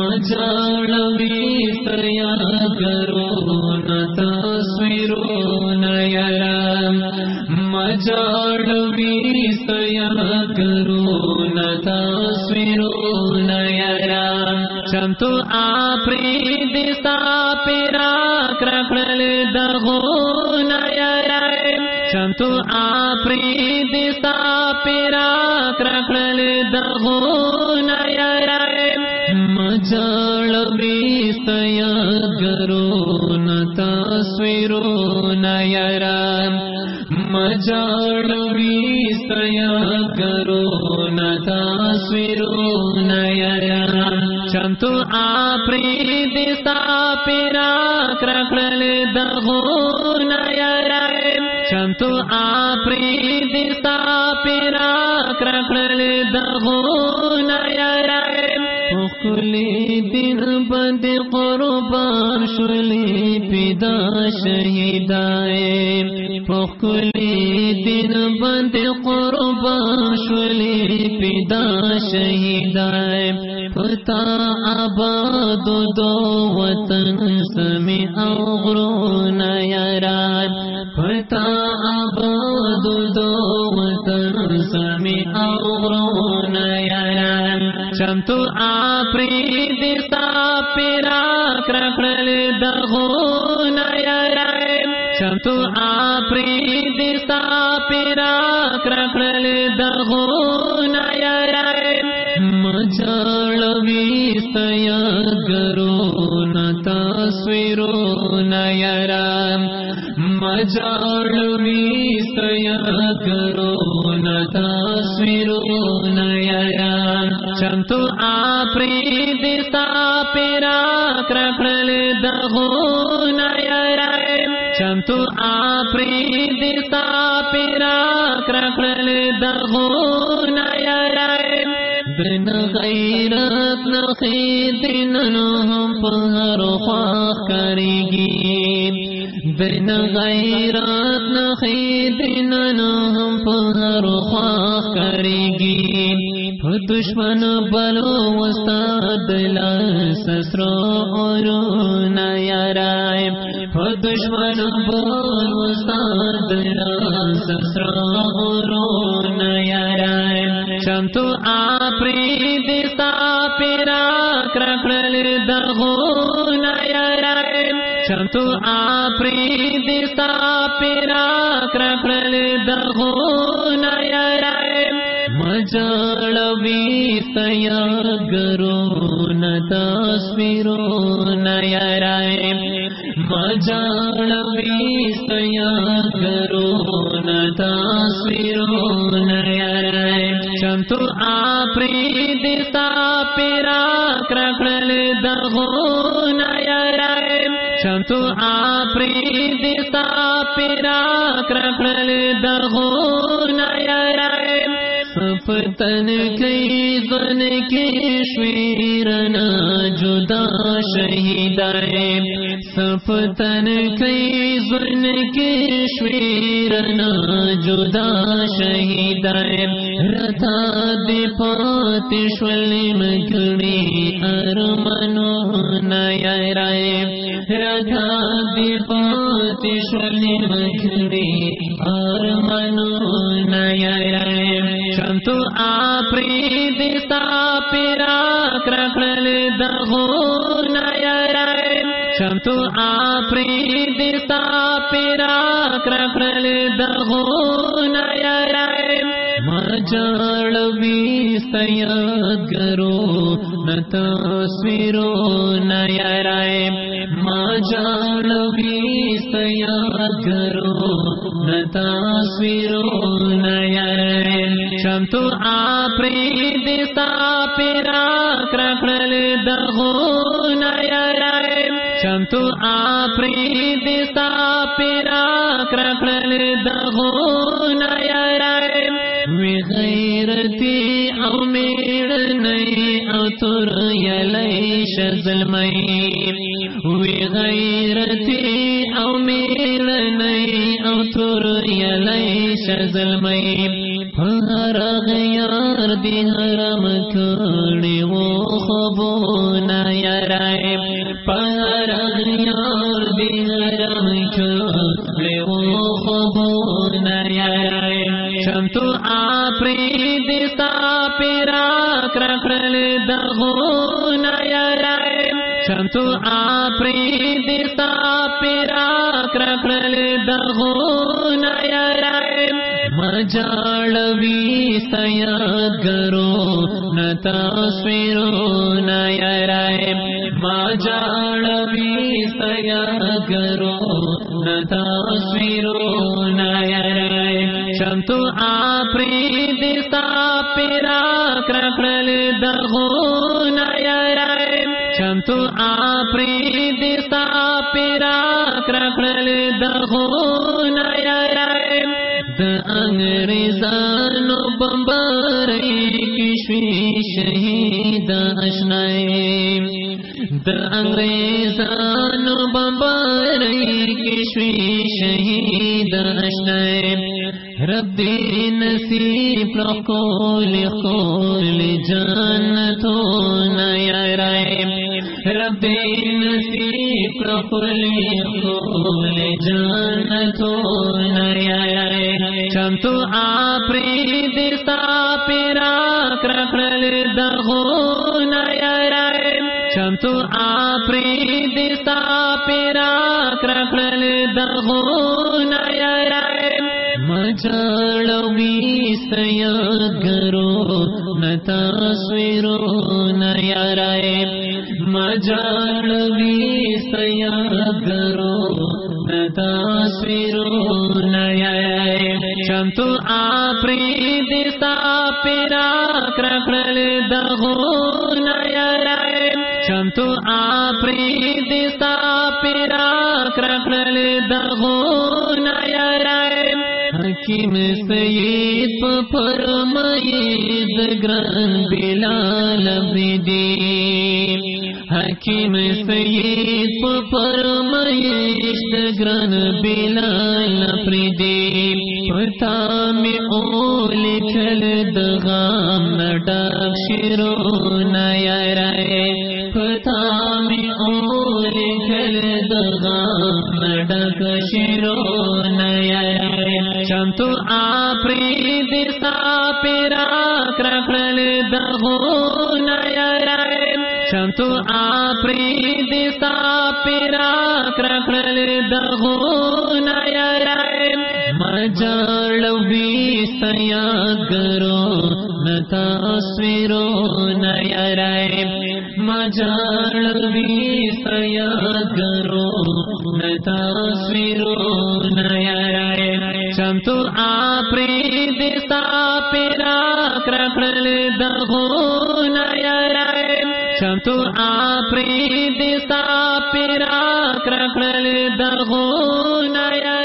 مجاړوي سیا کرو نتا سویرو سیا کرو نتا چمتو آپری پیرا چمتو آپری دستا پیرا کرکړل دغو نیرم مجاړوي سیا کرو نتا سویرو نیرم مجاړوي سیا کرو نتا سویرو نیرم چمتو آپری دستا پیرا کرکړل دغو نیرم چمتو آپری دستا پیرا کرکړل دغو نیرم کلی دن بند قربان شلی پیدا شہیدائے کلی دن بند قربان شلی پیدا شہیدائے پتا آباد دو وطن سمی اغرو نیاران پتا آباد دو وطن سمی اغرو نیاران چمتو آپری دیتا پیرا کرکڑل دغو نیارائم آپری دستا پیرا کرکڑل دغو نیارائم مجاړوي سیا ګرو نتا سویرو نیارام مجاړوي سیا ګرو نتا سویرو نیارام چمتو آپری دستا پیرا کرکړل دغو نیارام آپری دستا پیرا کرکړل دغو نیارام دن غیرت نخی دننو ہم پہر خواہ کرے گی دن غیرت نخی دننو ہم پہر خواہ کرے گی دشمن بلو وستاد سسرو اورو نیا رائے دشمن بلو وستاد سسرو اورو نیا رائے چمتو آپری دستا پیرا کرکڑل دغو نیارائے چمتو آپری دستا پیرا کرکڑل دغو نیارائے مجاړوي سیا ګرو نتا سپیرو نیارائے مجاړوي سیا ګرو نتا سپیرو نیارائے آپری دستا، پیرا کرکڑل دغو نیارائے چمتو آپری دستا، پیرا کرکڑل دغو نیارائے سفتن کی زن کی شویرنا جدا شہیدائے سفتن کی زن کی شویرنا جدا شہیدائے رتا دی پات شولی مکڑی ارمنو نیا رائے رتا دی پات شولی مکڑی ارمنو نیا رائے چمتو آپری دستا پیرا کرکڑل دغو نیارائے چمتو آپری دستا پیرا کرکڑل دغو نیارائے مجاړوي سیا ګرو نتا سویرو نیارائے مجاړوي سیا ګرو نتا سویرو نیارائے چمتو آپری دستا پیرا کرکڑل دغو نیارائے چمتو آپری دستا پیرا کرکڑل دغو نیارائے وی غیرتی او میڑ نئی او تر یلی شزلمئی وی غیرتی او میڑ نئی او تر یلی ہر غیار دی حرم کھڑی وہ خبونا یرائے پہر غیار دی حرم کھڑی وہ خبونا یرائے شمتو آپری دیستا پیرا کرکڑل دغونا یرائے شمتو آپری دیستا پیرا کرکڑل دغونا یرائے مجالوی سیاد گرو نتا سویرو نیا رائے مجالوی سیاد گرو نتا سویرو نیا رائے شمتو آپری دستا پیرا کرکڑل دغو نیا شمتو آپری دستا پیرا کرکڑل دغو نیا رائے انگریزانو بمباری کشوی شہید اشنائے د انگریزانو بمباری کشوی شہید اشنائے ربی نصیب رقول قول جانتو نیا رائے ربی نصیب رقول قول جانتو نیا رائے شمتو آپری دیستا پیرا کرکڑل دغو نیا رائے شمتو آپری دیستا پیرا کرکڑل دغو نیا رائے مجالوی سیاد گرو نتا سویرو نیا رائے مجالوی سیاد گرو نتا سویرو نیا رائے شمتو آپری دیستا پیرا کرکڑل دغو نیا رائے شمتو آپری دیستا پیرا کرکڑل دغو نیا حکیم سید فرمائید گران بلال بدی حکیم سید فرمائید گران بلال پردی پتا میں اول کھل دغام نڈاک شروع نیا رائے پتا میں اول کھل دغام نڈاک شروع نیا رائے شمتو آپری دیستا پیرا کرکڑل دغو نیا رائے شمتو آپری دیستا پیرا کرکڑل دغو نیا رائے مجالوی سیاد گرو نتا سویرو نیا رائے مجالوی سیاد گرو نتا سویرو نیا رائے آپری دیستا پیرا کرکڑل دغو نیا رائے آپری دیستا پیرا کرکڑل نیا